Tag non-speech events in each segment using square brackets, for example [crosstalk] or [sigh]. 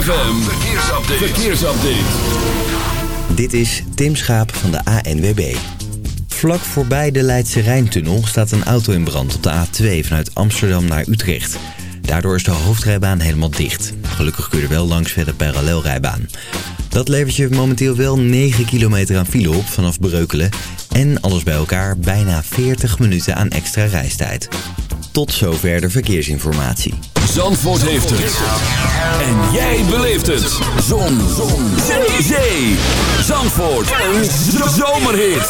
ZFM, verkeersupdate. verkeersupdate. Dit is Tim Schaap van de ANWB. Vlak voorbij de Leidse Rijntunnel staat een auto in brand op de A2 vanuit Amsterdam naar Utrecht. Daardoor is de hoofdrijbaan helemaal dicht. Gelukkig kun je er wel langs via de parallelrijbaan. Dat levert je momenteel wel 9 kilometer aan file op vanaf Breukelen. En alles bij elkaar bijna 40 minuten aan extra reistijd. Tot zover de verkeersinformatie. Zandvoort heeft het. En jij beleeft het. Zon. Zon. Zee. Zandvoort. Een zomerhit.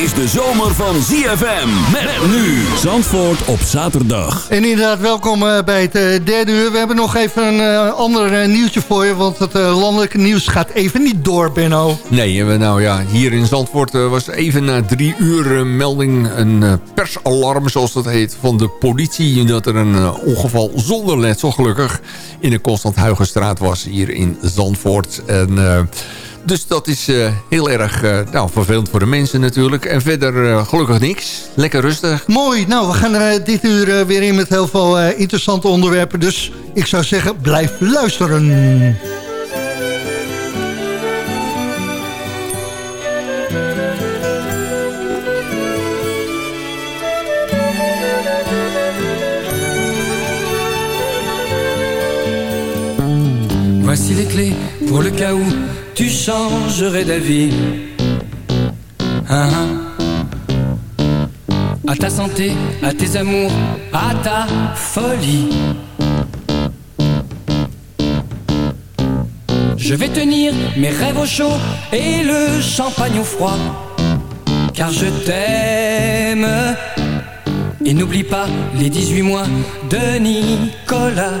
Is de zomer van ZFM. Met nu Zandvoort op zaterdag. En inderdaad, welkom eh, bij het eh, derde uur. We hebben nog even een uh, ander nieuwtje voor je, want het landelijke nieuws gaat even niet door, Benno. Nee, nou ja, hier in Zandvoort was even na drie uur melding, een persalarm zoals dat heet, van de politie. Dat er een ongeval zonder letsel gelukkig in de Constant Huigenstraat was hier in Zandvoort. En... Dus dat is uh, heel erg uh, nou, vervelend voor de mensen natuurlijk. En verder uh, gelukkig niks. Lekker rustig. Mooi. Nou, we gaan dit uur weer in met heel veel interessante onderwerpen. Dus ik zou zeggen, blijf luisteren. Voici les clés pour le cas où tu changerais d'avis. Hein? À ta santé, à tes amours, à ta folie. Je vais tenir mes rêves au chaud et le champagne au froid. Car je t'aime. Et n'oublie pas les 18 mois de Nicolas.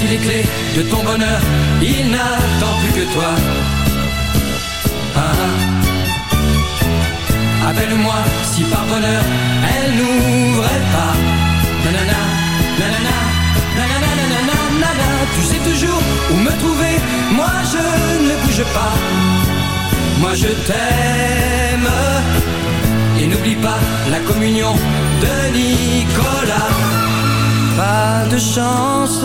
Voici les clés de ton bonheur, il n'attend plus que toi. Ah, Appelle-moi si par bonheur elle n'ouvrait pas. Nanana, nanana, nanana, nanana, nanana. Tu sais toujours où me trouver, moi je ne bouge pas. Moi je t'aime. Et n'oublie pas la communion de Nicolas. Pas de chance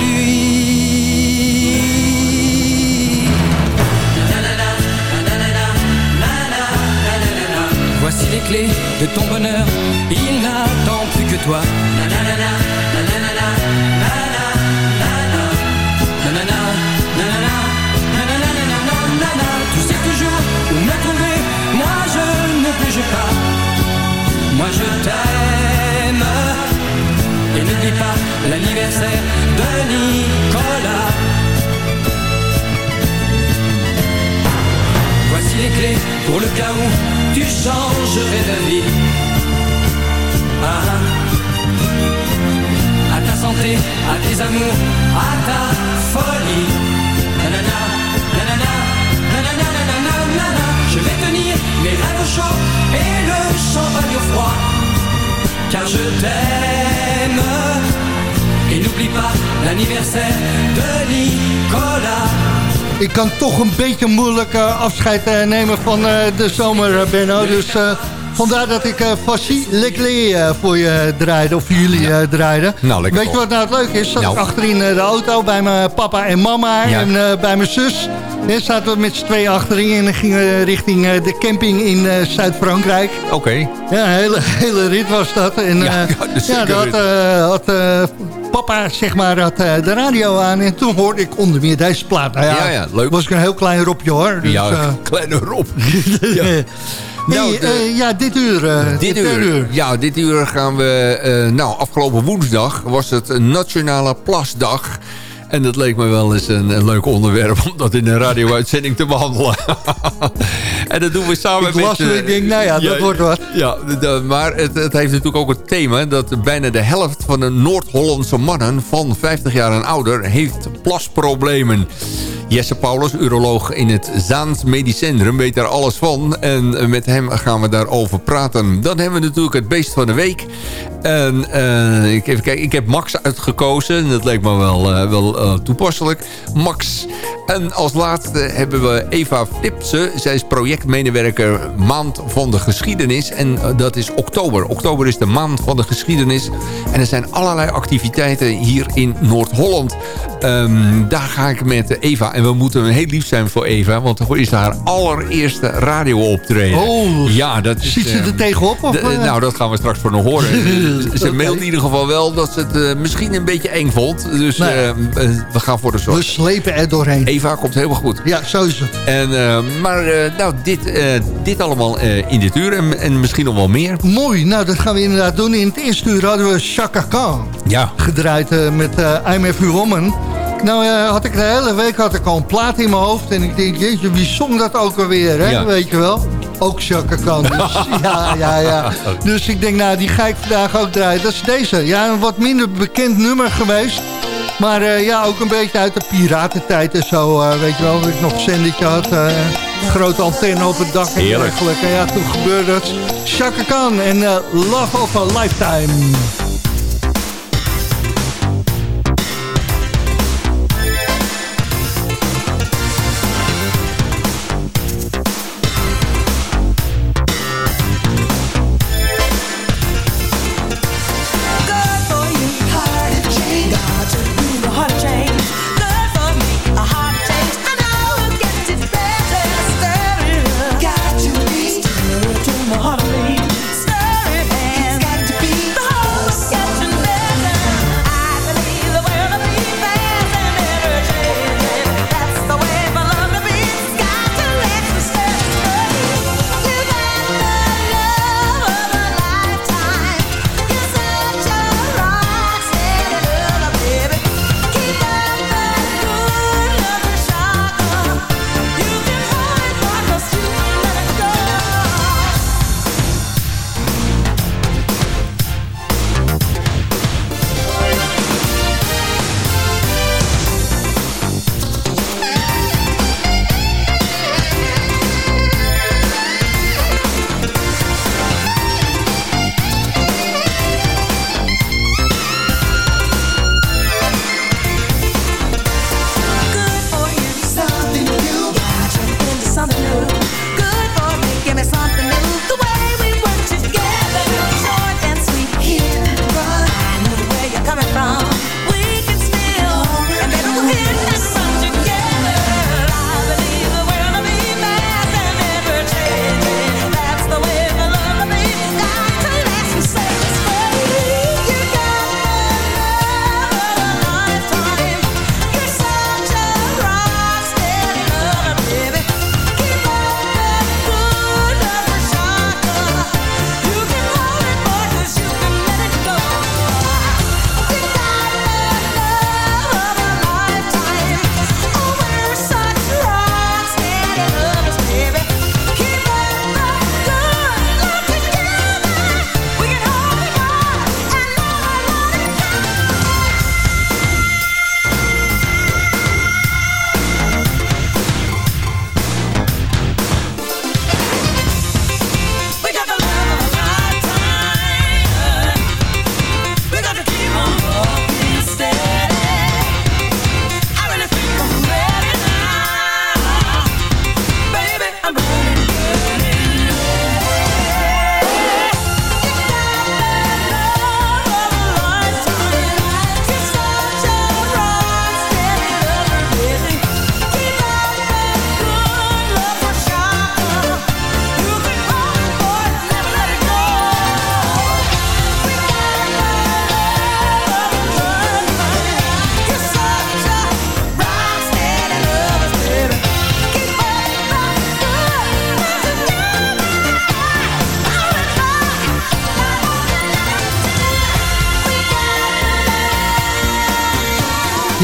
de ton bonheur. Il n'attend plus que toi. Kan toch een beetje moeilijk uh, afscheid uh, nemen van uh, de zomer, Benno. Dus vandaar dat ik Fassi Leclerc voor je draaide, of jullie draaiden. Nou, Weet je wat nou het leuke is? Zat nou. ik achterin de auto bij mijn papa en mama ja. en bij mijn zus. En zaten we met z'n twee achterin en gingen richting de camping in Zuid-Frankrijk. Oké. Okay. Ja, een hele, [laughs] hele rit was dat. En, ja, ja, dat had, had papa zeg maar had de radio aan. En toen hoorde ik onder meer deze plaat. Nou ja, Ja, ja, leuk. was ik een heel klein ropje hoor. Dus, ja, eh, [laughs] kleine Rob. [laughs] ja. Nou, de- eh, ja, dit uur. eh, Dit uur, ja, dit uur gaan we... eh, nou, afgelopen woensdag was het een Nationale Plasdag. En dat leek me wel eens een, een leuk onderwerp... om dat in een radio-uitzending te behandelen. [laughs] en dat doen we samen Ik met... las ik denk, nou ja, dat wordt wat. Ja, de- maar het, het heeft natuurlijk ook het thema... dat bijna de helft van de Noord-Hollandse mannen... van 50 jaar en ouder heeft plasproblemen. Jesse Paulus, uroloog in het Zaans Medisch Centrum, weet daar alles van. En met hem gaan we daarover praten. Dan hebben we natuurlijk het beest van de week. En eh, ik, even kijken, ik heb Max uitgekozen. Dat leek me wel, eh, wel eh, toepasselijk. Max. En als laatste hebben we Eva Flipsen. Zij is projectmedewerker Maand van de Geschiedenis. En dat is oktober. Oktober is de maand van de geschiedenis. En er zijn allerlei activiteiten hier in Noord-Holland. Ehm, daar ga ik met Eva. En we moeten heel lief zijn voor Eva. Want voor is haar allereerste radio-optreden. Oh, ja, dat is, Ziet ze ehm, er tegenop? Of, de- eh? nou, dat gaan we straks voor nog horen. [laughs] ze mailt in ieder geval wel dat ze het eh, misschien een beetje eng vond. Dus Nee. eh, eh, we gaan voor de we zorg. slepen er doorheen. Eva komt helemaal goed. Ja, zo is het. En, eh, maar eh, nou, dit, eh, dit allemaal eh, in dit uur en, en misschien nog wel meer. Mooi, nou dat gaan we inderdaad doen. In het eerste uur hadden we Chaka Khan Ja. gedraaid eh, met eh I'm Every Woman. Nou eh, had ik de hele week had ik al een plaat in mijn hoofd. En ik denk, jeetje, wie zong dat ook alweer, hè? Ja. weet je wel? Ook Chaka Khan. [laughs] Dus, ja, ja, ja. Dus ik denk, nou, die ga ik vandaag ook draaien. Dat is deze. Ja, een wat minder bekend nummer geweest. Maar eh, ja, ook een beetje uit de piratentijd en zo. eh, weet je wel, dat ik nog een zendertje had. grote antenne op het dak en Heerlijk. dergelijke. Ja, toen gebeurde het. Chaka Khan en Love of a Lifetime.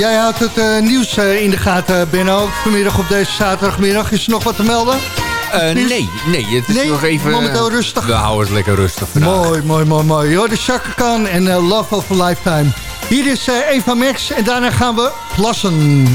Jij houdt het eh, nieuws eh, in de gaten, Benno. Ook Vanmiddag op deze zaterdagmiddag. Is er nog wat te melden? Eh, nee, nee, het is Nee, nog even... momenteel rustig. We houden het lekker rustig vandaag. Mooi, mooi, mooi, mooi. Hoor, de Chaka Khan en eh, Love of a Lifetime. Hier is eh, Eva Max en daarna gaan we plassen.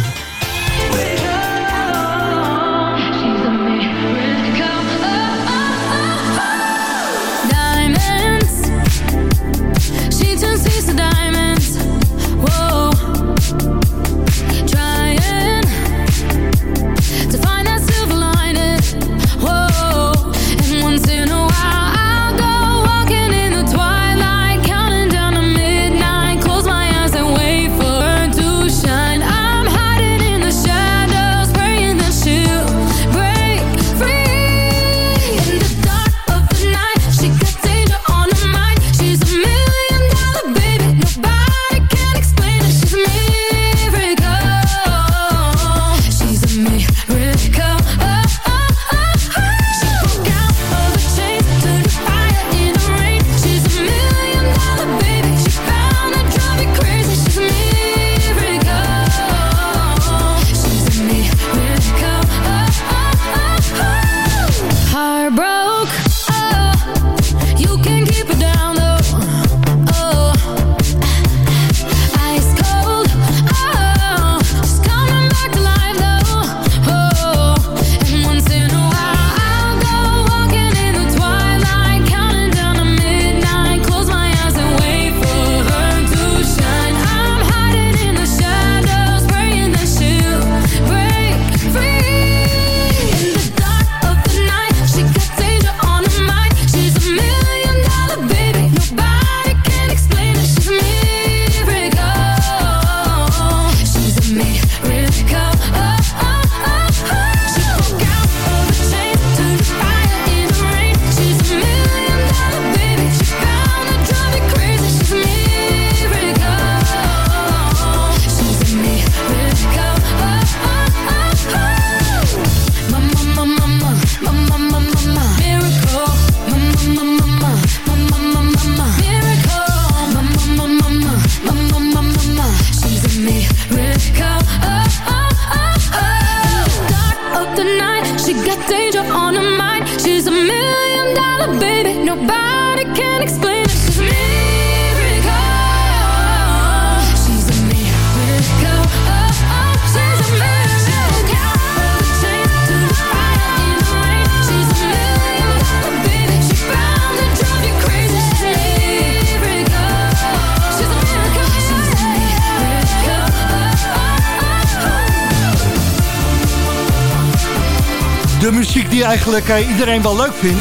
De muziek die eigenlijk eh, iedereen wel leuk vindt.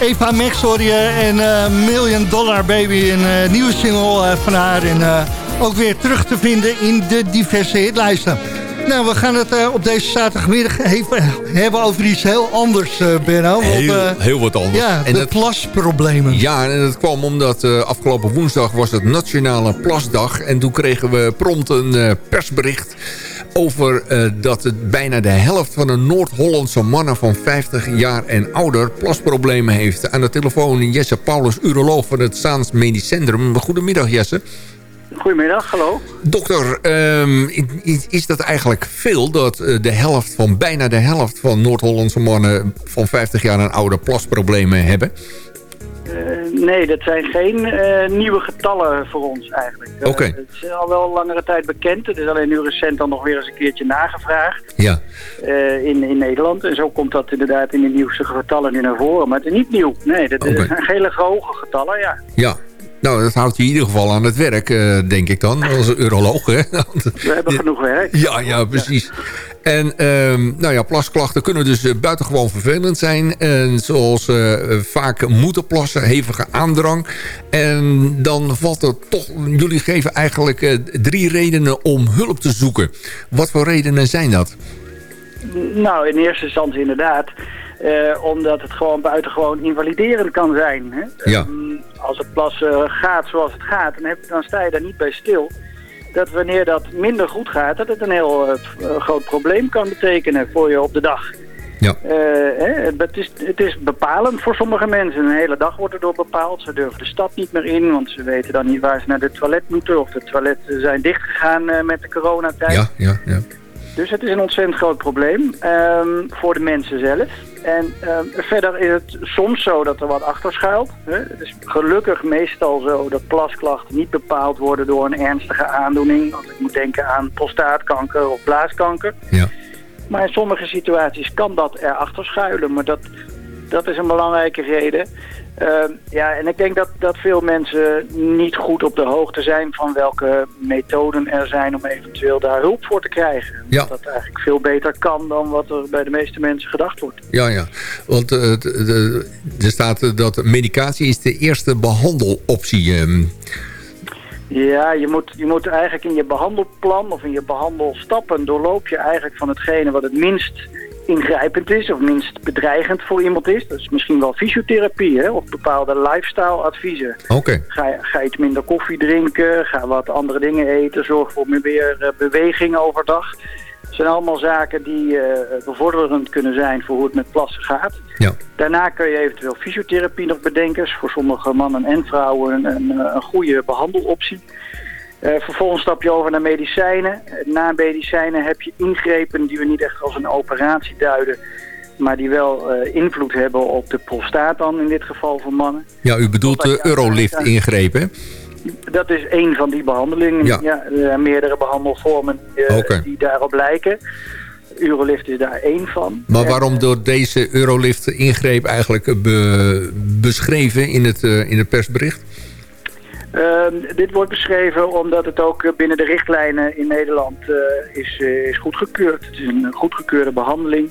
Eva Max hoor je en eh, Million Dollar Baby. Een eh, nieuwe single van haar. En ook weer terug te vinden in de diverse hitlijsten. Nou, we gaan het op deze zaterdagmiddag even hebben over iets heel anders, eh Benno. Heel, heel wat anders. ja, en de dat, plasproblemen. ja, en dat kwam omdat afgelopen woensdag was het Nationale Plasdag. En toen kregen we prompt een persbericht over eh, dat het bijna de helft van de Noord-Hollandse mannen van 50 jaar en ouder plasproblemen heeft. Aan de telefoon Jesse Paulus, uroloog van het Zaans Medisch Centrum. Goedemiddag Jesse. Goedemiddag, hallo. Dokter, ehm, is, is dat eigenlijk veel dat eh, de helft van, bijna de helft van Noord-Hollandse mannen van 50 jaar en ouder plasproblemen hebben? Eh, nee, dat zijn geen eh, nieuwe getallen voor ons eigenlijk. Eh, Oké. Het is al wel langere tijd bekend. Het is alleen nu recent dan nog weer eens een keertje nagevraagd Ja. in, in Nederland. En zo komt dat inderdaad in de nieuwste getallen nu naar voren. Maar het is niet nieuw. Nee, dat zijn hele hoge getallen, ja. Ja. Nou, dat houdt je in ieder geval aan het werk, eh, denk ik dan, als een uroloog. Hè? [laughs] We hebben genoeg werk. Ja, ja, precies. En ehm, nou ja, plasklachten kunnen dus eh, buitengewoon vervelend zijn. En zoals eh, vaak moeten plassen, hevige aandrang. En dan valt er toch... Jullie geven eigenlijk drie redenen om hulp te zoeken. Wat voor redenen zijn dat? Nou, in eerste instantie inderdaad. Eh, omdat het gewoon buitengewoon invaliderend kan zijn. Hè? Ja. Ehm, als het plassen gaat zoals het gaat, dan, heb, dan sta je daar niet bij stil. Dat wanneer dat minder goed gaat, dat het een heel eh, groot probleem kan betekenen voor je op de dag. Ja. Eh, hè, het, is, het is bepalend voor sommige mensen. Een hele dag wordt erdoor bepaald. Ze durven de stad niet meer in, want ze weten dan niet waar ze naar de toilet moeten. Of de toiletten zijn dichtgegaan eh, met de coronatijd. Ja, ja, ja. Dus het is een ontzettend groot probleem ehm, voor de mensen zelf. En ehm, verder is het soms zo dat er wat achter schuilt. Hè. Het is gelukkig meestal zo dat plasklachten niet bepaald worden door een ernstige aandoening. Want ik moet denken aan prostaatkanker of blaaskanker. Ja. Maar in sommige situaties kan dat erachter schuilen. Maar dat, dat is een belangrijke reden. Ehm, ja, en ik denk dat, dat veel mensen niet goed op de hoogte zijn van welke methoden er zijn om eventueel daar hulp voor te krijgen. Ja. Dat dat eigenlijk veel beter kan dan wat er bij de meeste mensen gedacht wordt. Ja, ja. Want eh, de- er staat eh, dat medicatie is de eerste behandeloptie. ehm. Ja, je moet, je moet eigenlijk in je behandelplan of in je behandelstappen doorloop je eigenlijk van hetgene wat het minst ingrijpend is of minst bedreigend voor iemand is. Dat is misschien wel fysiotherapie hè, of bepaalde lifestyle adviezen. Oké. Ga, ga iets minder koffie drinken, ga wat andere dingen eten, zorg voor meer eh, beweging overdag. Het zijn allemaal zaken die eh, bevorderend kunnen zijn voor hoe het met plassen gaat. Ja. Daarna kun je eventueel fysiotherapie nog bedenken. Is voor sommige mannen en vrouwen een, een, een goede behandeloptie. Eh, vervolgens stap je over naar medicijnen. Na medicijnen heb je ingrepen die we niet echt als een operatie duiden. Maar die wel eh, invloed hebben op de prostaat dan in dit geval voor mannen. Ja, u bedoelt de Eurolift ingrepen, hè? Dat is één van die behandelingen. Ja. er zijn meerdere behandelvormen eh, die daarop lijken. Urolift is daar één van. Maar waarom door deze Eurolift ingreep eigenlijk be- beschreven in het, in het persbericht? Ehm, dit wordt beschreven omdat het ook eh, binnen de richtlijnen in Nederland eh, is, eh, is goedgekeurd. Het is een goedgekeurde behandeling.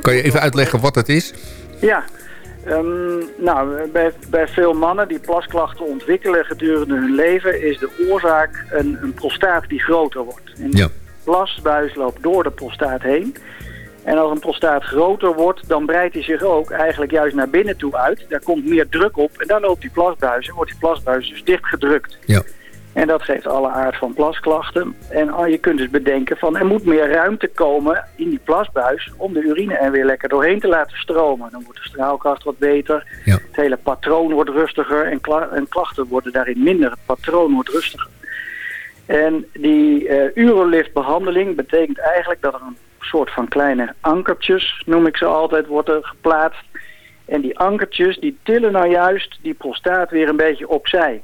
Kan je even uitleggen wat het is? Ja, Ehm, nou, bij, bij veel mannen die plasklachten ontwikkelen gedurende hun leven... is de oorzaak een, een prostaat die groter wordt. En Ja. plasbuis loopt door de prostaat heen. En als een prostaat groter wordt, dan breidt hij zich ook eigenlijk juist naar binnen toe uit. Daar komt meer druk op en dan loopt die plasbuis en wordt die plasbuis dus dichtgedrukt. Ja. En dat geeft alle aard van plasklachten. En je kunt dus bedenken van er moet meer ruimte komen in die plasbuis om de urine er weer lekker doorheen te laten stromen. Dan wordt de straalkracht wat beter. Ja. Het hele patroon wordt rustiger en, kla- en klachten worden daarin minder. Het patroon wordt rustiger. En die eh uroliftbehandeling betekent eigenlijk dat er een soort van kleine ankertjes, noem ik ze altijd, worden geplaatst. En die ankertjes die tillen nou juist die prostaat weer een beetje opzij.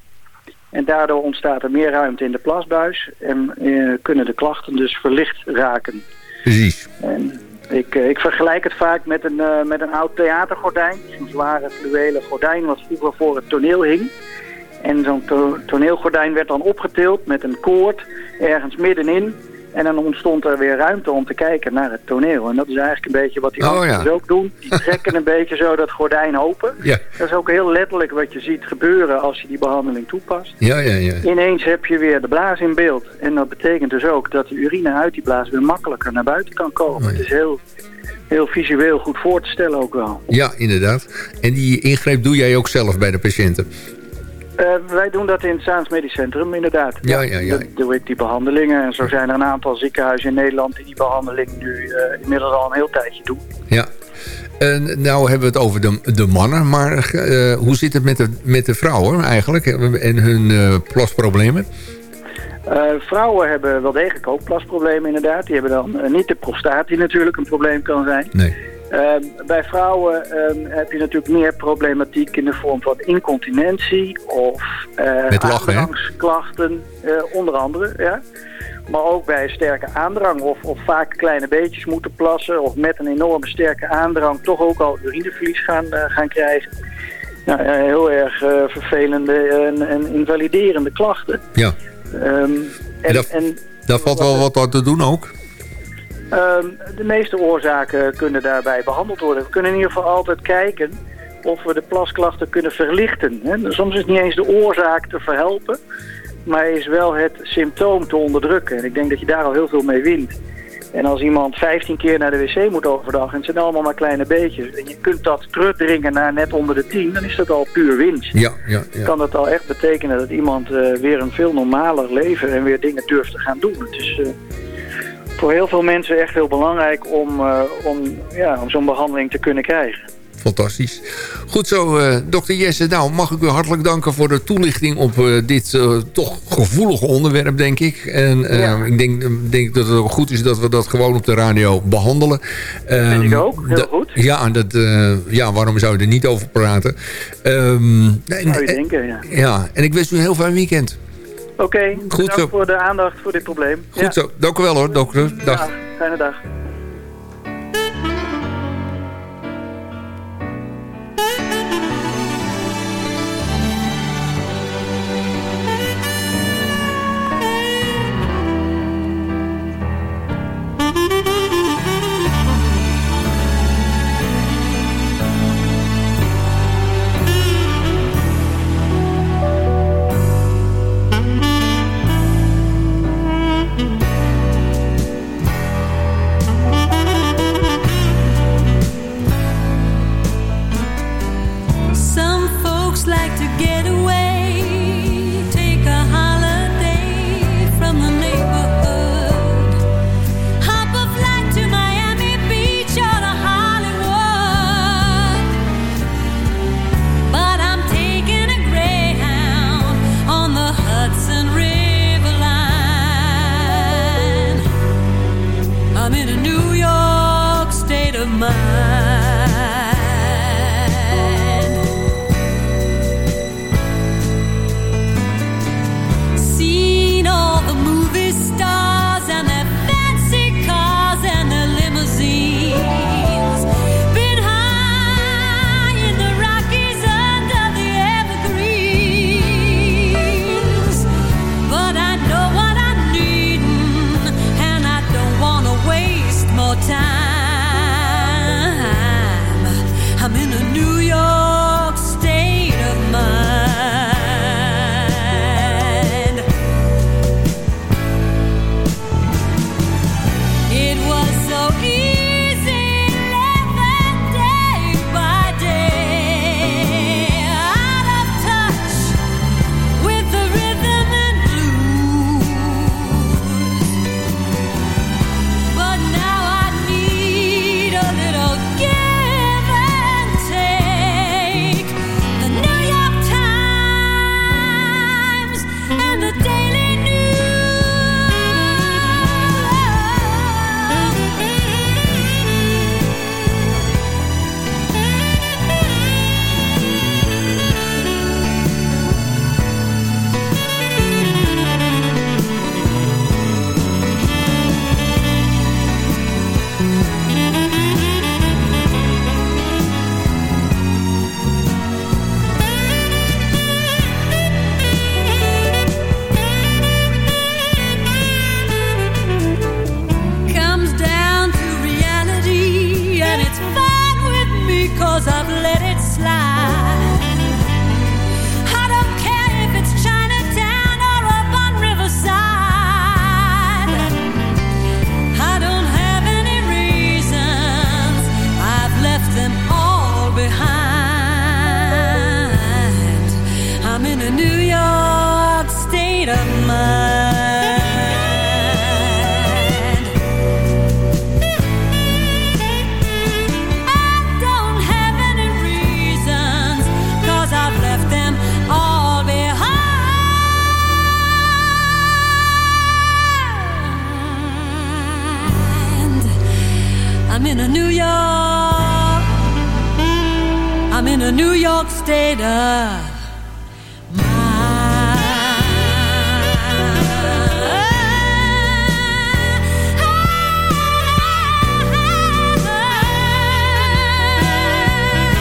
En daardoor ontstaat er meer ruimte in de plasbuis en eh, kunnen de klachten dus verlicht raken. Precies. En ik, eh, ik vergelijk het vaak met een, eh, met een oud theatergordijn. Zo'n zware fluwelen gordijn wat vroeger voor het toneel hing. En zo'n to- toneelgordijn werd dan opgetild met een koord ergens middenin. En dan ontstond er weer ruimte om te kijken naar het toneel. En dat is eigenlijk een beetje wat die Oh, ja. ook doen. Die trekken een [laughs] beetje zo dat gordijn open. Ja. Dat is ook heel letterlijk wat je ziet gebeuren als je die behandeling toepast. Ja, ja, ja. Ineens heb je weer de blaas in beeld. En dat betekent dus ook dat de urine uit die blaas weer makkelijker naar buiten kan komen. Oh, ja. Het is heel, heel visueel goed voor te stellen ook wel. Ja, inderdaad. En die ingreep doe jij ook zelf bij de patiënten? Eh, wij doen dat in het Zaans Medisch Centrum inderdaad. Ja, ja, ja. Doe ik die behandelingen. En zo zijn er een aantal ziekenhuizen in Nederland die die behandeling nu eh, inmiddels al een heel tijdje doen. Ja. En nou hebben we het over de, de mannen, maar eh, hoe zit het met de, met de vrouwen eigenlijk en hun plasproblemen? Vrouwen hebben wel degelijk ook plasproblemen inderdaad. Die hebben dan niet de prostaat die natuurlijk een probleem kan zijn. Nee. Eh, bij vrouwen eh, heb je natuurlijk meer problematiek in de vorm van incontinentie of eh, onder andere. Ja. Maar ook bij sterke aandrang of, of vaak kleine beetjes moeten plassen of met een enorme sterke aandrang toch ook al urineverlies gaan, eh, gaan krijgen. Nou, ja, heel erg vervelende en, en invaliderende klachten. Ja, Ehm, en, En dat- en daar valt wel wat aan te doen ook. Ehm, de meeste oorzaken kunnen daarbij behandeld worden. We kunnen in ieder geval altijd kijken of we de plasklachten kunnen verlichten. Hè. Soms is het niet eens de oorzaak te verhelpen, maar is wel het symptoom te onderdrukken. En ik denk dat je daar al heel veel mee wint. En als iemand 15 keer naar de wc moet overdag en het zijn allemaal maar kleine beetjes... en je kunt dat terugdringen naar net onder de 10, dan is dat al puur winst. Ja, ja, ja. Kan dat al echt betekenen dat iemand eh, weer een veel normaler leven en weer dingen durft te gaan doen. Het is, eh, voor heel veel mensen echt heel belangrijk om, eh, om, ja, om zo'n behandeling te kunnen krijgen. Fantastisch. Goed zo, eh, dokter Jesse. Nou, mag ik u hartelijk danken voor de toelichting op eh, dit toch gevoelige onderwerp, denk ik. En Ja. ik denk, denk dat het ook goed is dat we dat gewoon op de radio behandelen. Vind ik Ehm, ook, heel goed. Ja, dat, ja, waarom zou je er niet over praten? Je en- denken, ja. ja, en ik wens u een heel fijn weekend. Oké, bedankt zo. voor de aandacht voor dit probleem. Goed Ja. zo. Dank u wel hoor, dokter. Dag. Ja, fijne dag.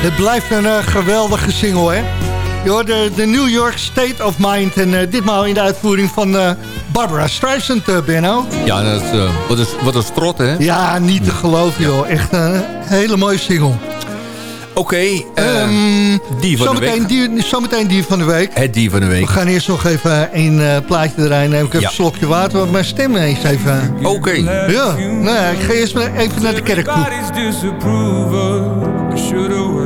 Het blijft een eh, geweldige single, hè? Je hoort de, de New York State of Mind. En eh, ditmaal in de uitvoering van eh, Barbara Streisand, Benno. Ja, dat is, wat, is, wat een strot, hè? Ja, niet te geloven, joh. Echt een hele mooie single. Oké, eh, Ehm, die van de zometeen, week. die, zometeen die van de week. Het die van de week. We gaan eerst nog even een eh, plaatje erin. Neem ik even Ja. een slokje water, want mijn stem eens even... Oké. Ja, nou ja, ik ga eerst maar even naar de kerk toe.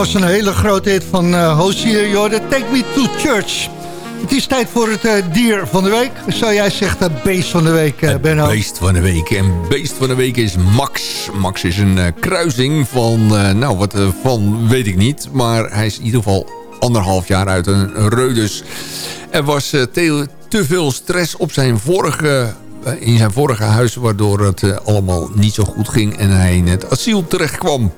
was een hele grote hit van uh, Hosier Jorden. Take me to church. Het is tijd voor het eh, dier van de week. Zou jij zeggen het beest van de week, eh, Benno? Beest van de week. En beest van de week is Max. Max is een eh, kruising van, eh, nou wat eh, van weet ik niet. Maar hij is in ieder geval anderhalf jaar uit een, reudus. Er was eh, te, te veel stress op zijn vorige, eh, in zijn vorige huis... waardoor het eh, allemaal niet zo goed ging en hij in het asiel terecht kwam.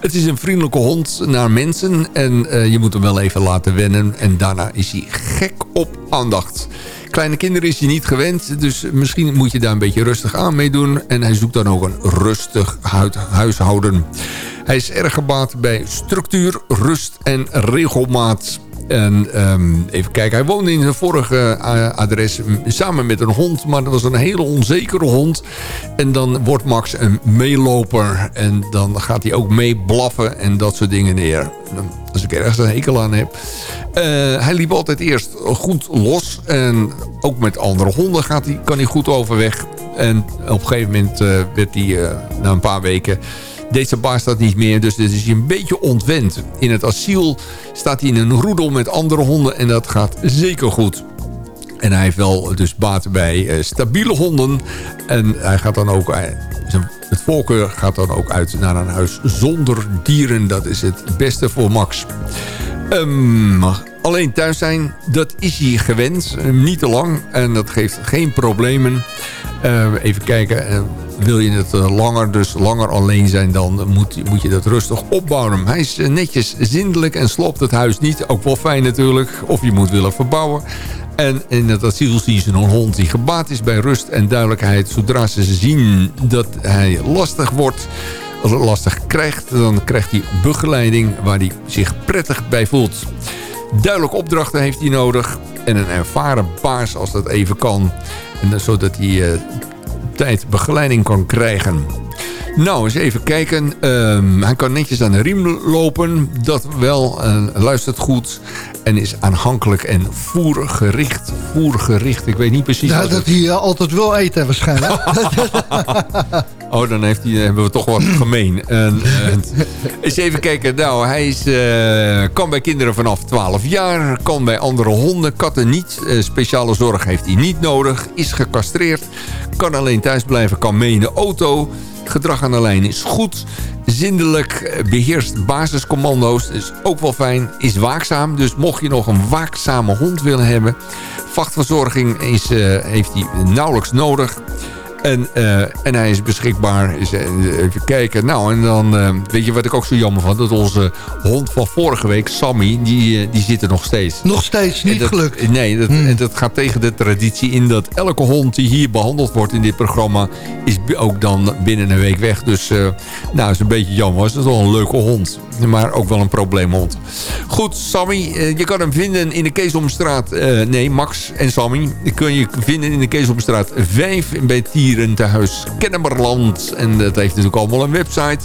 Het is een vriendelijke hond naar mensen en eh, je moet hem wel even laten wennen. En daarna is hij gek op aandacht. Kleine kinderen is hij niet gewend, dus misschien moet je daar een beetje rustig aan mee doen. En hij zoekt dan ook een rustig huishouden. Hij is erg gebaat bij structuur, rust en regelmaat. En ehm, even kijken, hij woonde in zijn vorige eh, adres samen met een hond. Maar dat was een hele onzekere hond. En dan wordt Max een meeloper. En dan gaat hij ook mee blaffen en dat soort dingen neer. Als ik ergens een hekel aan heb. Eh, hij liep altijd eerst goed los. En ook met andere honden gaat hij, kan hij goed overweg. En op een gegeven moment eh, werd hij na een paar weken zijn baas dat niet meer, dus dit is een beetje ontwend. In het asiel staat hij in een roedel met andere honden en dat gaat zeker goed. En hij heeft wel dus baat bij eh, stabiele honden. En hij gaat dan ook... eh, het voorkeur gaat dan ook uit naar een huis zonder dieren. Dat is het beste voor Max. Ehm, alleen thuis zijn, dat is hij gewend. Eh, niet te lang en dat geeft geen problemen. Eh, even kijken, wil je het eh, langer, dus langer alleen zijn... dan moet, moet je dat rustig opbouwen. Hij is eh, netjes zindelijk en slopt het huis niet. Ook wel fijn natuurlijk, of je moet willen verbouwen. En in het asiel zien ze een hond die gebaat is bij rust en duidelijkheid. Zodra ze zien dat hij lastig wordt, lastig krijgt... dan krijgt hij begeleiding waar hij zich prettig bij voelt. Duidelijke opdrachten heeft hij nodig. En een ervaren baas als dat even kan. En dat- zodat hij eh, tijd begeleiding kan krijgen. Nou, eens even kijken. Ehm, hij kan netjes aan de riem lopen. Dat wel. eh, luistert goed. En is aanhankelijk en voergericht. Voergericht. Ik weet niet precies Ja, dat hij eh, altijd wil eten waarschijnlijk. [laughs] [laughs] Oh, dan heeft hij, hebben we toch wat gemeen. En, eh, eens even kijken. Nou, hij is, eh, kan bij kinderen vanaf 12 jaar. Kan bij andere honden, katten niet. Eh, speciale zorg heeft hij niet nodig. Is gecastreerd. Kan alleen thuis blijven. Kan mee in de auto. Gedrag aan de lijn is goed. Zindelijk eh, beheerst basiscommando's. Is ook wel fijn. Is waakzaam. Dus mocht je nog een waakzame hond willen hebben... Vachtverzorging is, eh, heeft hij nauwelijks nodig. En, eh, en hij is beschikbaar. Is, eh, even kijken. Nou, en dan eh, weet je wat ik ook zo jammer vond? Dat onze hond van vorige week, Sammy, die, die zit er nog steeds. Nog steeds niet dat- gelukt. Nee, dat, en dat gaat tegen de traditie in dat elke hond die hier behandeld wordt in dit programma... is ook dan binnen een week weg. Dus eh nou, is een beetje jammer. Het is wel een leuke hond. Maar ook wel een probleemhond. Goed, Sammy, eh, je kan hem vinden in de Keesomstraat. eh, nee, Max en Sammy. Die kun je vinden in de Keesomstraat 5 bij Dierentehuis Kennemerland. En dat heeft natuurlijk allemaal een website.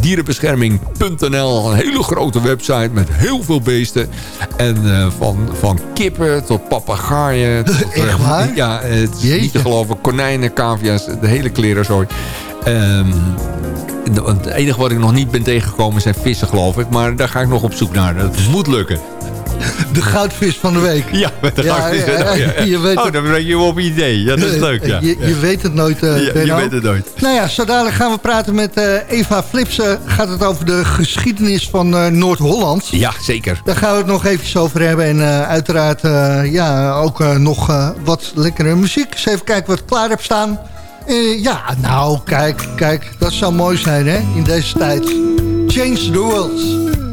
Dierenbescherming.nl. Een hele grote website met heel veel beesten. En eh, van, van kippen tot papegaaien. [laughs] tot, Echt waar? Ja, het is niet Jeetje. te geloven. Konijnen, cavia's, de hele klerenzooi. Ehm het enige wat ik nog niet ben tegengekomen zijn vissen, geloof ik. Maar daar ga ik nog op zoek naar. Dat moet lukken. De goudvis van de week. Ja, met de Ja, goudvis. ja, ja, je weet oh, dan breng je op idee. Ja, dat is leuk, ja. Je, je weet het nooit, Ja, je weet het nooit. Nou ja, zo dadelijk gaan we praten met eh, Eva Flipsen. Gaat het over de geschiedenis van eh, Noord-Holland. Ja, zeker. Daar gaan we het nog eventjes over hebben. En uiteraard ja, ook nog wat lekkere muziek. Dus even kijken wat ik klaar heb staan. Eh, ja, nou, kijk, kijk. Dat zou mooi zijn, hè, in deze tijd. Change the world.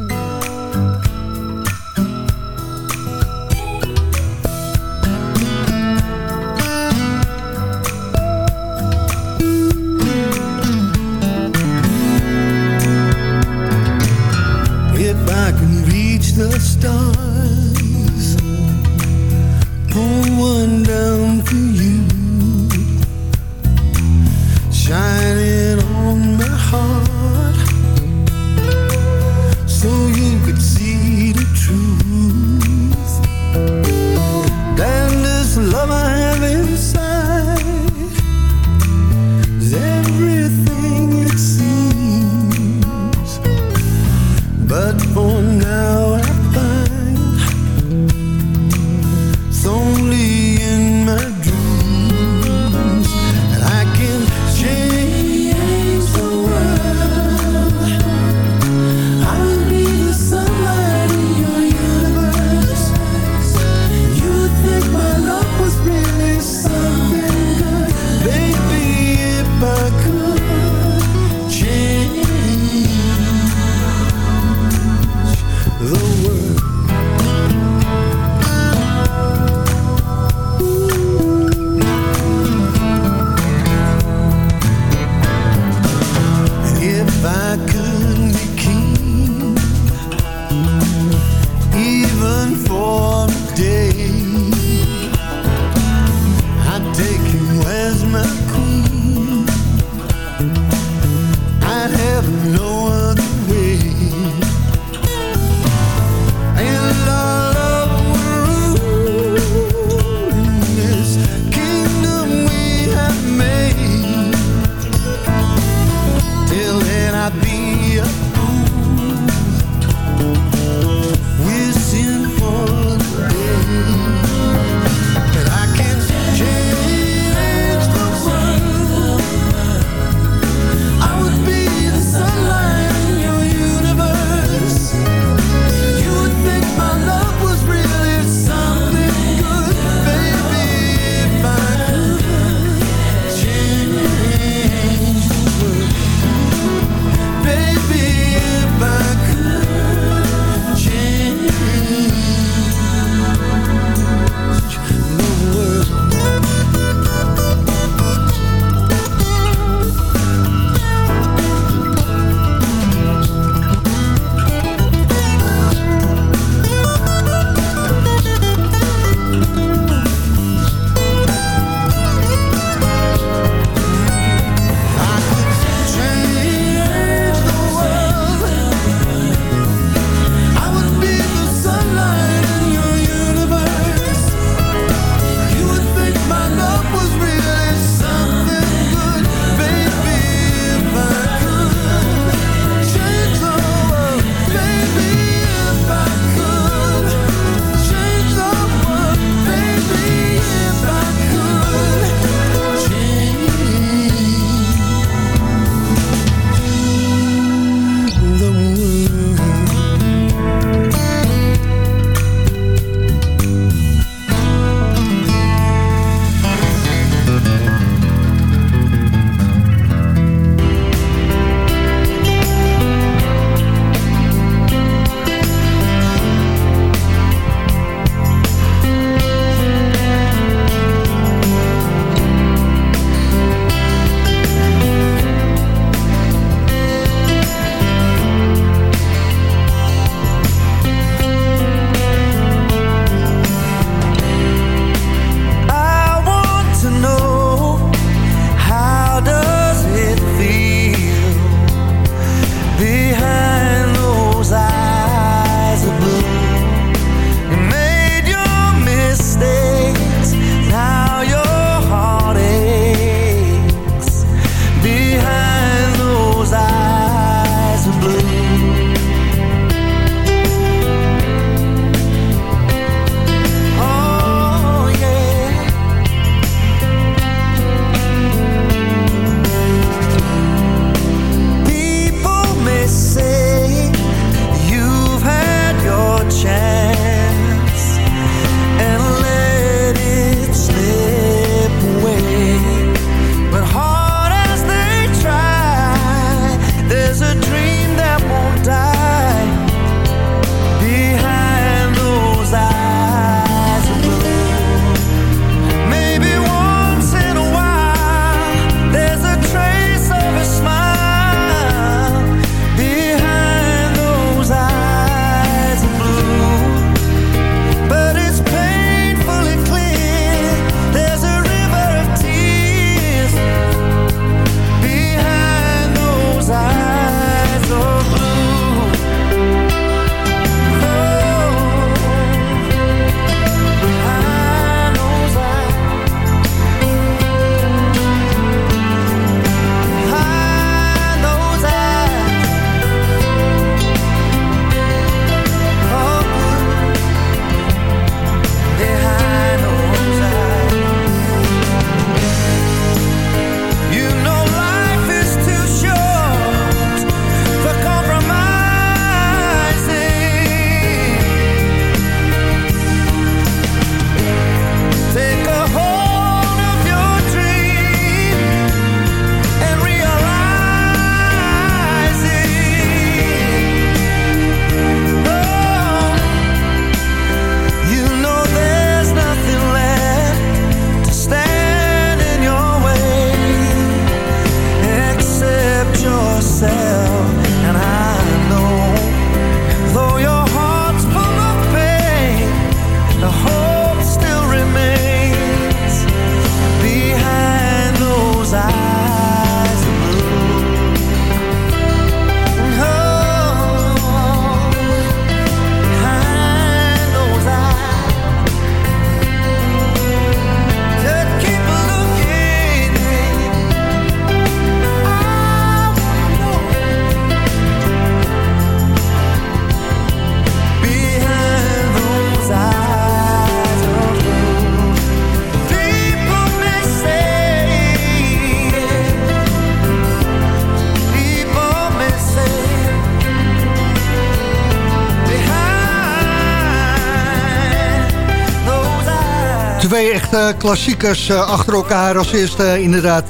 Klassiekers eh, achter elkaar. Als eerste eh, inderdaad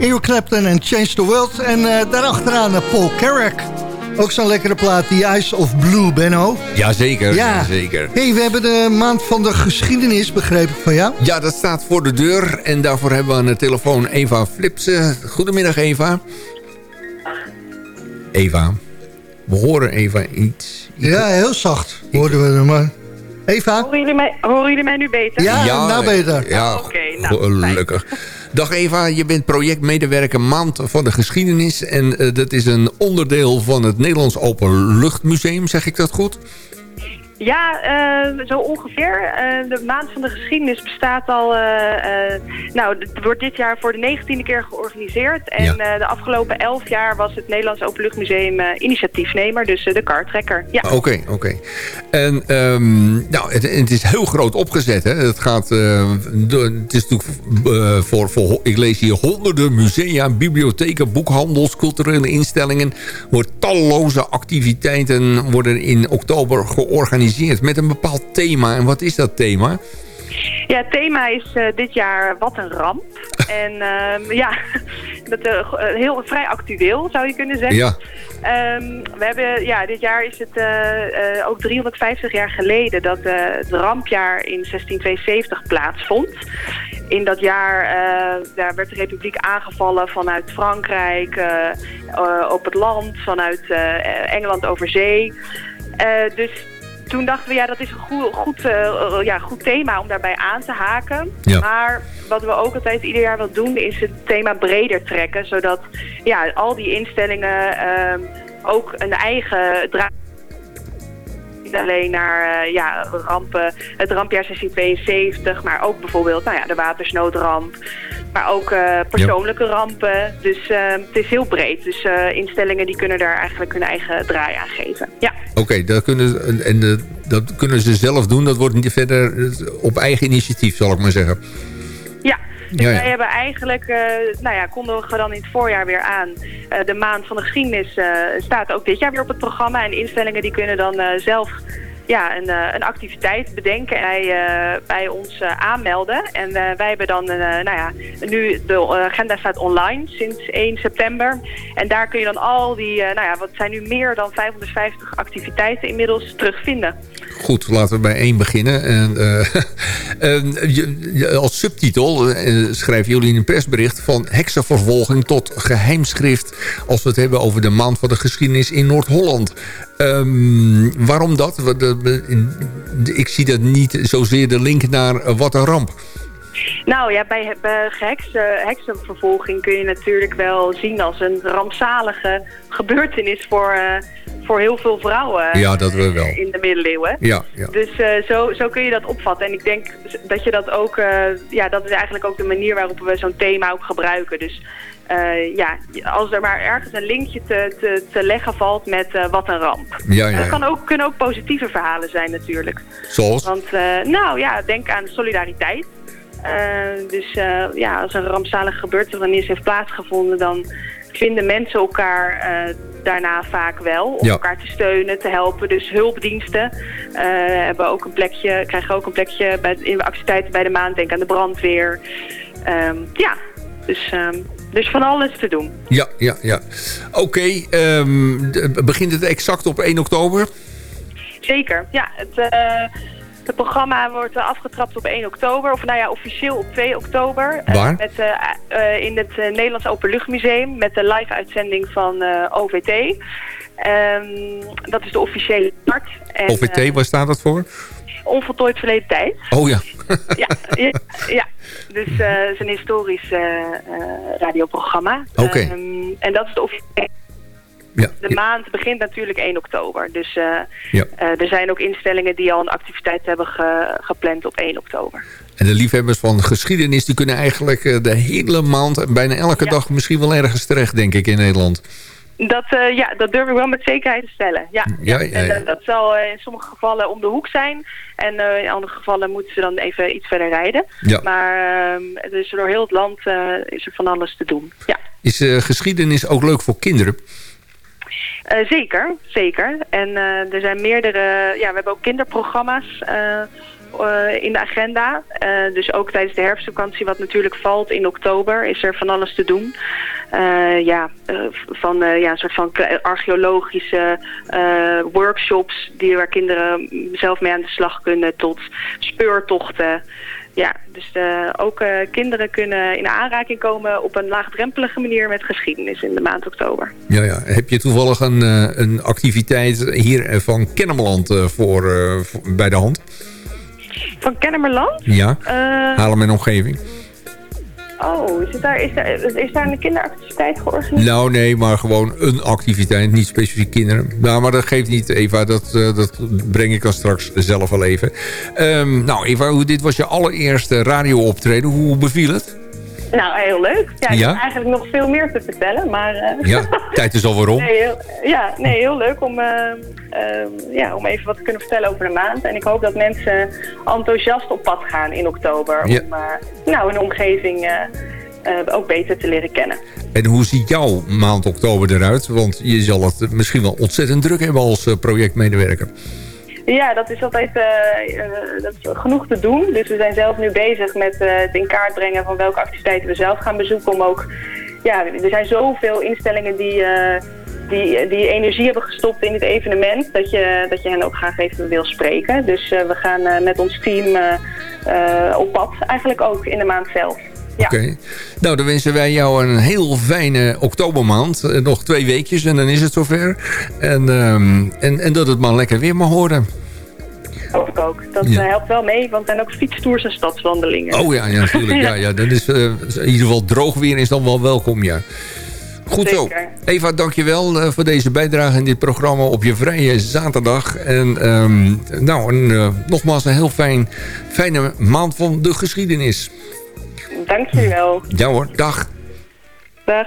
Eric Clapton en Change the World. En eh, daarachteraan eh, Paul Carrack. Ook zo'n lekkere plaat, die Ice of Blue, Benno. Jazeker, Ja. zeker. hey, we hebben de maand van de geschiedenis, begrepen van jou. Ja, dat staat voor de deur. En daarvoor hebben we aan de telefoon Eva Flipsen. Goedemiddag, Eva. Eva. We horen Eva iets. Ja, heel zacht hoorden we hem. Eva? Horen jullie mij, horen jullie mij nu beter? Ja, nou beter. Ja, Oké, nou, gelukkig. Dag Eva, je bent projectmedewerker Maand van de Geschiedenis. En eh, dat is een onderdeel van het Nederlands Openluchtmuseum, zeg ik dat goed? Ja, eh, zo ongeveer. Eh, de Maand van de Geschiedenis bestaat al... eh, nou, het wordt dit jaar voor de negentiende keer georganiseerd. En Ja. de afgelopen elf jaar was het Nederlands Openluchtmuseum initiatiefnemer. Dus de kartrekker. Ja. Oké, oké. En ehm, nou, het, het is heel groot opgezet. Hè? Het, gaat, het is natuurlijk voor, voor, ik lees hier honderden musea, bibliotheken, boekhandels, culturele instellingen. Wordt talloze activiteiten worden in oktober georganiseerd met een bepaald thema. En wat is dat thema? Ja, het thema is eh, dit jaar Wat een ramp. [laughs] en ehm, ja, [laughs] dat, eh, eh, heel vrij actueel zou je kunnen zeggen. Ja. Ehm, we hebben, ja, dit jaar is het ook 350 jaar geleden dat het rampjaar in 1672 plaatsvond. In dat jaar daar werd de republiek aangevallen vanuit Frankrijk, op het land, vanuit Engeland over zee. Dus toen dachten we, ja, dat is een goed, goed, eh, eh, ja, goed thema om daarbij aan te haken. Ja. Maar wat we ook altijd ieder jaar wel doen, is het thema breder trekken. Zodat ja, al die instellingen ehm, ook een eigen draai niet alleen naar eh, ja, rampen, het rampjaar 1672, maar ook bijvoorbeeld nou ja, de watersnoodramp. Maar ook eh, persoonlijke rampen. Dus eh, het is heel breed. Dus eh, instellingen die kunnen daar eigenlijk hun eigen draai aan geven. Ja. Oké, dat, kunnen, en- de, dat kunnen ze zelf doen. Dat wordt niet verder op eigen initiatief, zal ik maar zeggen. Ja, dus Ja, ja. wij hebben eigenlijk, nou ja, kondigen we dan in het voorjaar weer aan. De maand van de geschiedenis staat ook dit jaar weer op het programma. En instellingen die kunnen dan zelf ja, een, eh, een activiteit bedenken en bij, eh, bij ons eh, aanmelden. En wij hebben dan, nou ja, nu de agenda staat online sinds 1 september. En daar kun je dan al die, nou ja, wat zijn nu meer dan 550 activiteiten inmiddels terugvinden. Goed, laten we bij één beginnen. En, [laughs] als subtitel schrijven jullie in een persbericht... van heksenvervolging tot geheimschrift... als we het hebben over de maand van de geschiedenis in Noord-Holland. Ehm, waarom dat? Eh, Ik zie dat niet zozeer de link naar eh, wat een ramp. Nou ja, bij, bij heksen, heksenvervolging kun je natuurlijk wel zien als een rampzalige gebeurtenis voor, eh, voor heel veel vrouwen Ja, dat we wel. eh, in de middeleeuwen. Ja, ja. Dus eh, zo, zo kun je dat opvatten. En ik denk dat je dat ook, eh, ja, dat is eigenlijk ook de manier waarop we zo'n thema ook gebruiken. Dus eh, ja, als er maar ergens een linkje te, te, te leggen valt met eh, wat een ramp. Ja, ja, Dat kan ook, kunnen ook positieve verhalen zijn natuurlijk. Zoals? Want, eh, nou ja, denk aan solidariteit. Dus ja, als een rampzalige gebeurtenis heeft plaatsgevonden, dan vinden mensen elkaar daarna vaak wel. Om Ja. elkaar te steunen, te helpen. Dus hulpdiensten hebben ook een plekje, krijgen ook een plekje bij, in de activiteiten bij de maand. Denk aan de brandweer. Ehm, ja, dus, ehm, dus van alles te doen. Ja, ja, ja. Oké, ehm, begint het exact op 1 oktober? Zeker, ja. Het, eh, het programma wordt afgetrapt op 1 oktober. Of nou ja, officieel op 2 oktober. Eh, Waar? met, eh, in het Nederlands Openluchtmuseum. Met de live-uitzending van eh, OVT. Ehm, dat is de officiële start. En, OVT, waar staat dat voor? Onvoltooid verleden tijd. Oh ja. [laughs] ja, ja, ja. dus eh, het is een historisch eh, eh, radioprogramma. Oké. Ehm, en dat is de officiële Ja. de maand begint natuurlijk 1 oktober. Dus Ja. er zijn ook instellingen die al een activiteit hebben ge- gepland op 1 oktober. En de liefhebbers van geschiedenis... die kunnen eigenlijk de hele maand... bijna elke Ja. dag misschien wel ergens terecht, denk ik, in Nederland. Dat, eh, ja, dat durf ik wel met zekerheid te stellen. Ja, Ja, ja, En ja. dat, dat zal eh, in sommige gevallen om de hoek zijn. En eh, in andere gevallen moeten ze dan even iets verder rijden. Ja. Maar eh, dus door heel het land eh, is er van alles te doen. Ja. Is eh, geschiedenis ook leuk voor kinderen? Eh, zeker, zeker. En eh, er zijn meerdere, ja, we hebben ook kinderprogramma's. Eh, in de agenda. Eh, dus ook tijdens de herfstvakantie, wat natuurlijk valt in oktober, is er van alles te doen. Eh, ja, van ja, een soort van archeologische workshops die waar kinderen zelf mee aan de slag kunnen tot speurtochten. Ja, dus eh, ook kinderen kunnen in aanraking komen op een laagdrempelige manier met geschiedenis in de maand oktober. Ja, ja. Heb je toevallig een, een activiteit hier van Kennemerland voor- bij de hand? Van Kennemerland? Ja, Eh, Haarlem en omgeving. oh, is, het daar, is, daar, is daar een kinderactiviteit georganiseerd? Nou, nee, maar gewoon een activiteit, niet specifiek kinderen. Nou, maar dat geeft niet, Eva, dat, eh, dat breng ik dan straks zelf wel even. Ehm, nou, Eva, hoe- dit was je allereerste radiooptreden. Hoe beviel het? Nou, heel leuk. Ja, ik Ja? heb eigenlijk nog veel meer te vertellen, maar... eh, Ja, [laughs] tijd is alweer om. Nee, heel, ja, nee, heel leuk om, eh, eh, ja, om even wat te kunnen vertellen over de maand. En ik hoop dat mensen enthousiast op pad gaan in oktober. Ja. Om eh, nou, hun omgeving ook beter te leren kennen. En hoe ziet jouw maand oktober eruit? Want je zal het misschien wel ontzettend druk hebben als projectmedewerker. Ja, dat is altijd eh, eh, dat is genoeg te doen. Dus we zijn zelf nu bezig met eh, het in kaart brengen van welke activiteiten we zelf gaan bezoeken. Om ook, ja, er zijn zoveel instellingen die, die, die energie hebben gestopt in dit evenement. Dat je, dat je hen ook graag even wil spreken. Dus we gaan met ons team op pad. Eigenlijk ook in de maand zelf. Ja. Oké. Nou, dan wensen wij jou een heel fijne oktobermaand. Eh, nog twee weekjes en dan is het zover. En, ehm, en, en dat het maar lekker weer mag worden. Hoop ik ook. Dat Ja. eh, helpt wel mee, want er zijn ook fietstours en stadswandelingen. Oh ja, ja natuurlijk. [laughs] Ja, ja, dat is, eh, in ieder geval droog weer is dan wel welkom, ja. Goed zo. Eva, dankjewel uh, voor deze bijdrage in dit programma op je vrije zaterdag. En ehm, nou, een, uh, nogmaals een heel fijn, fijne maand van de geschiedenis. Dank jullie wel. Ja hoor, dag. Dag.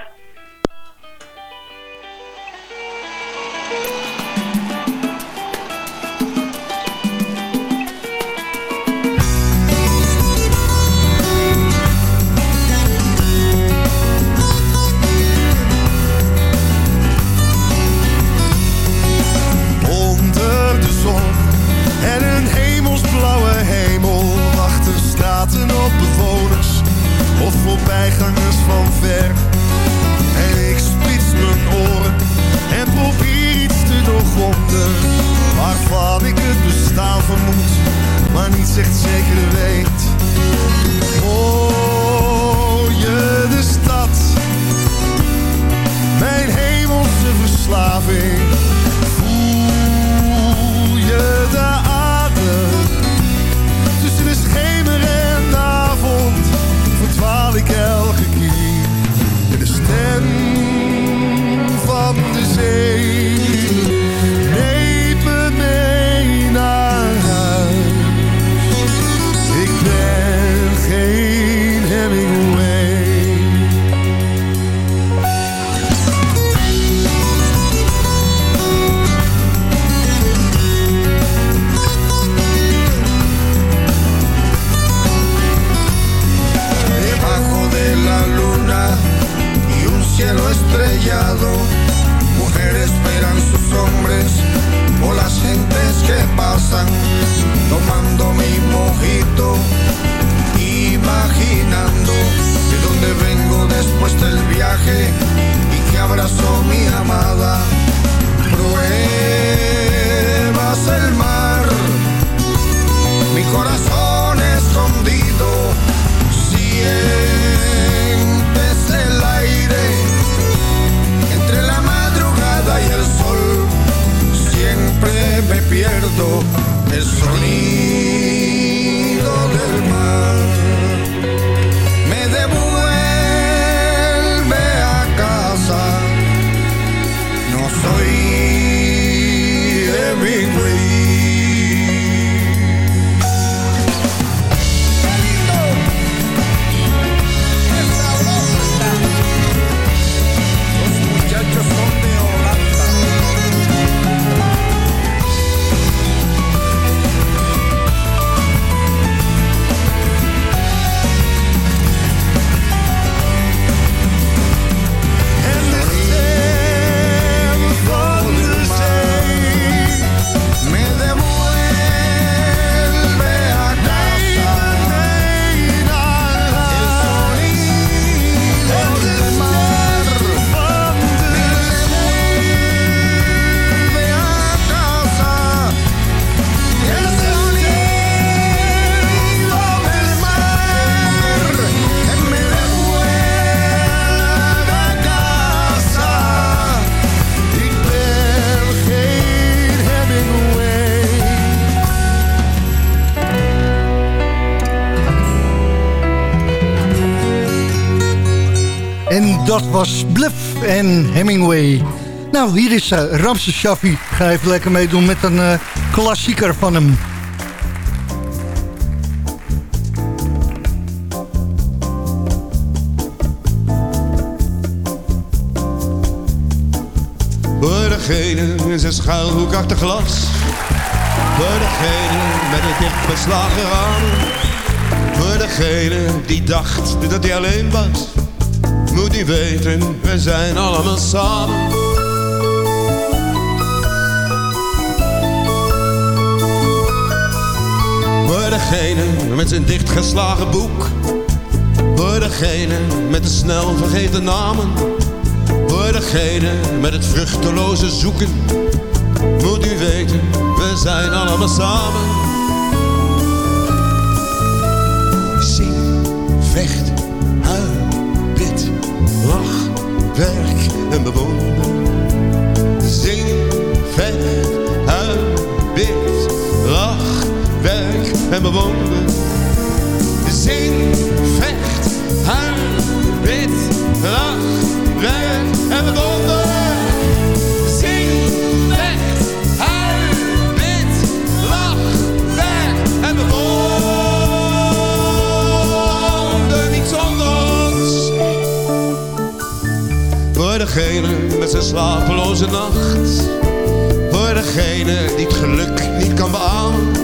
Voorbijgangers van ver. En ik spits mijn oren en probeer iets te doorgronden waarvan ik het bestaan vermoed, maar niet echt zeker weet. Mooie de stad, mijn hemelse verslaving. Voel je de dat was Bluff en Hemingway. Nou, hier is uh, Ramses Shaffi. Ga even lekker meedoen met een uh, klassieker van hem. Voor degene in zijn schuilhoek achter glas. Voor degene met het dicht beslagen raam. Voor degene die dacht dat hij alleen was. Hij weten, we zijn allemaal samen. Voor degene met zijn dichtgeslagen boek. Voor degene met de snel vergeten namen. Voor degene met het vruchteloze zoeken. Moet u weten, we zijn allemaal samen. Zing, vecht, en bewonder. Zing, vecht, huil, bid, lach, werk en bewonder. Zing, vecht, huil, bid, lach, werk en bewonder. Degene met zijn slapeloze nacht. Voor degene die het geluk niet kan beamen.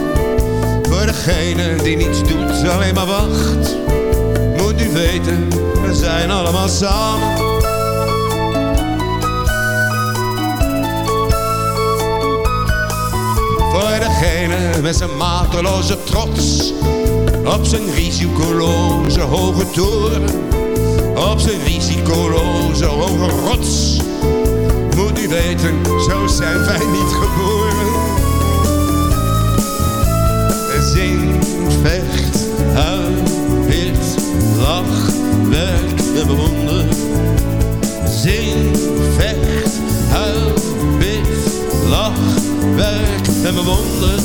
Voor degene die niets doet, alleen maar wacht. Moet u weten, we zijn allemaal samen. Voor degene met zijn mateloze trots. Op zijn risicoloze hoge toren. Op zijn risicoloze hoge rots. Moet u weten, zo zijn wij niet geboren. Zing, vecht, huil, bid, lach, werk en bewonder. Zing, vecht, huil, bid, lach, werk en bewonder.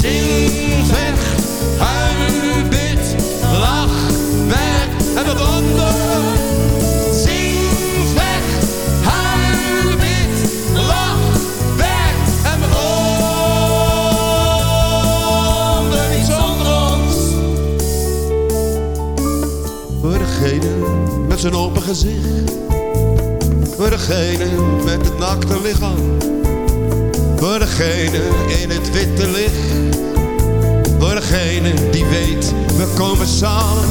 Zing, vecht, huil, bid, lach, werk Zing, vecht, huil, bid, lach, werk en bewonder. Niet zonder ons. Voor degene met zijn open gezicht. Voor degene met het nakte lichaam. Voor degene in het witte licht. Voor degene die weet, we komen samen.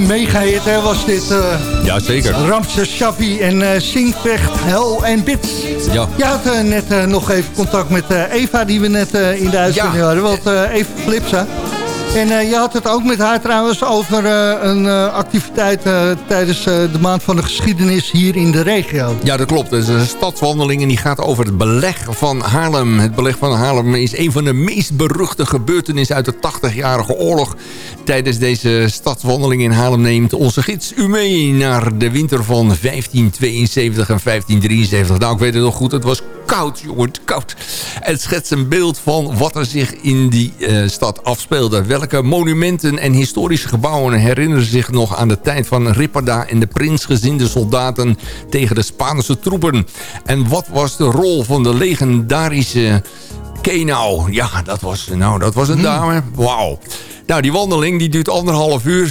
Wat een mega-hit hè, was dit. eh Ja, zeker. Ramses Shaffi en eh Singvecht, Hel en Bits. Ja. Je had eh, net nog even contact met Eva, die we net in de uitzending Ja. hadden. Want Eva Flipsa. En eh, je had het ook met haar trouwens over eh, een eh, activiteit tijdens de maand van de geschiedenis hier in de regio. Ja, dat klopt. Het is een stadswandeling en die gaat over het beleg van Haarlem. Het beleg van Haarlem is een van de meest beruchte gebeurtenissen uit de 80-jarige oorlog. Tijdens deze stadswandeling in Haarlem neemt onze gids u mee naar de winter van 1572 en 1573. Nou, ik weet het nog goed, het was koud, jongen, koud. Het schetst een beeld van wat er zich in die eh, stad afspeelde. Welke monumenten en historische gebouwen herinneren zich nog aan de tijd van Ripperda en de prinsgezinde soldaten tegen de Spaanse troepen? En wat was de rol van de legendarische Kenau? Ja, dat was, nou, dat was een dame. Wauw. Nou, die wandeling die duurt anderhalf uur,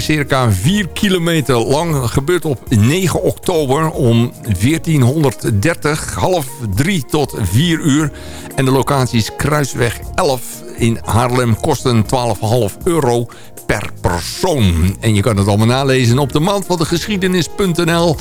circa 4 kilometer lang. Gebeurt op 9 oktober om 1430, half 3 tot 4 uur. En de locatie is Kruisweg 11 in Haarlem. Kosten 12,5 euro per persoon. En je kan het allemaal nalezen op de maand van de geschiedenis.nl.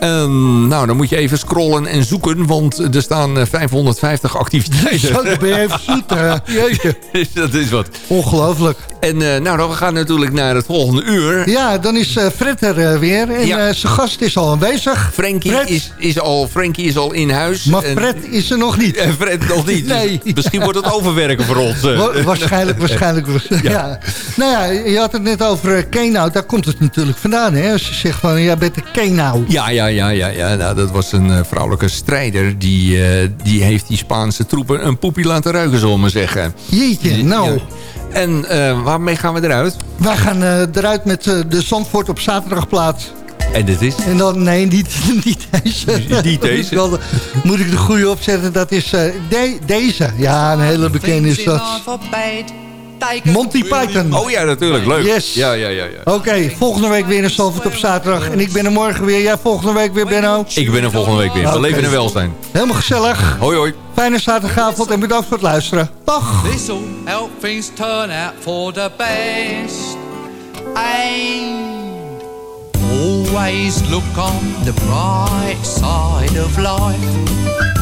En nou, dan moet je even scrollen en zoeken, want er staan eh, 550 activiteiten. Zo, ben je even zoet. hè. [laughs] Jeetje. [laughs] dat is wat. Ongelooflijk. En eh, nou, dan gaan we natuurlijk naar het volgende uur. Ja, dan is eh, Fred er eh, weer. En Ja. eh, zijn gast is al aanwezig. Frankie Fred. is, is, al, Frankie is al in huis. Maar En- Fred is er nog niet. [laughs] En Fred nog niet. Dus Nee. Misschien wordt het overwerken voor ons. eh. Wa- waarschijnlijk, waarschijnlijk. ja. Nou ja, je had het net over eh, Kenau. Daar komt het natuurlijk vandaan. Hè? Als je zegt van, jij bent de Kenau. Ja, ja, ja, ja, ja. Nou, dat was een eh, vrouwelijke strijder. Die, eh, die heeft die Spaanse troepen een poepie laten ruiken, zullen we maar zeggen. Jeetje, nou. Ja. En eh, waarmee gaan we eruit? Wij gaan eh, eruit met eh, de Zandvoort op zaterdagplaats. En dit is? En dan, nee, niet, [laughs] niet deze. Niet [laughs] deze? Moet ik wel de- Moet ik de goede opzetten? Dat is eh, de- deze. Ja, een hele bekende is dat. Monty Python. Oh ja, natuurlijk. Leuk. Yes. Ja, ja, ja. ja. Oké, volgende week weer in Zandvoort op zaterdag. En ik ben er morgen weer. Jij volgende week weer, Benno. Ik ben er volgende week weer. We leven en welzijn. Helemaal gezellig. Hoi, hoi. Fijne zaterdagavond en bedankt voor het luisteren. Dag. This'll help things turn out for the best. And always look on the bright side of life.